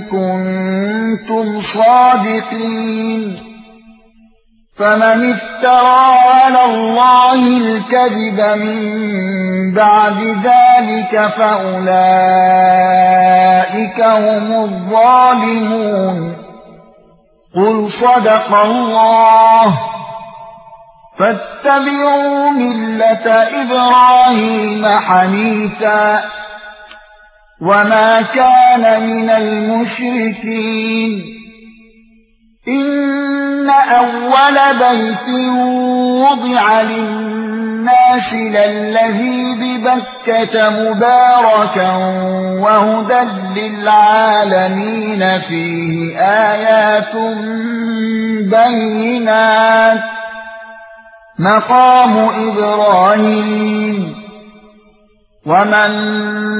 كُنتُمْ صَادِقِينَ فَمَنِ افْتَرَى عَلَى اللَّهِ الْكَذِبَ مِن بَعْدِ ذَلِكَ فَأُولَئِكَ هُمُ الظَّالِمُونَ. قُلْ صَدَقَ اللَّهُ. فَاتَّبِعُوا مِلَّةَ إِبْرَاهِيمَ حَنِيفًا. وَمَا كَانَ مِنَ الْمُشْرِكِينَ إِنَّ أَوَّلَ بَيْتٍ وُضِعَ لِلنَّاسِ لَلَّذِي بِبَكَّةَ مُبَارَكًا وَهُدًى لِّلْعَالَمِينَ فِيهِ آيَاتٌ بَيِّنَاتٌ مقام إبراهيم ومن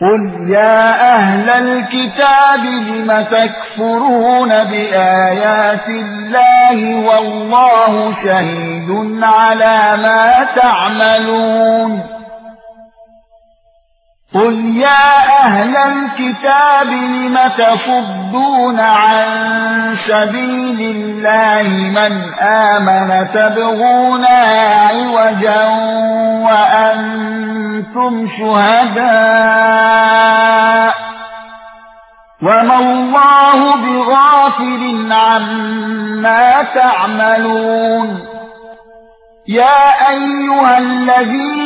قُلْ يَا أَهْلَ الْكِتَابِ لِمَ تَكْفُرُونَ بِآيَاتِ اللَّهِ وَاللَّهُ شَهِيدٌ عَلَى مَا تَعْمَلُونَ قُلْ يَا أَهْلَ الْكِتَابِ لِمَ تَصُدُّونَ عَن سَبِيلِ اللَّهِ مَنْ آمَنَ تَبْغُونَهَا عِوَجًا وَأَنْتُمْ شُهَدَاءُ وَمَا اللَّهُ بِغَافِلٍ عَمَّا تَعْمَلُونَ يا ايها الذين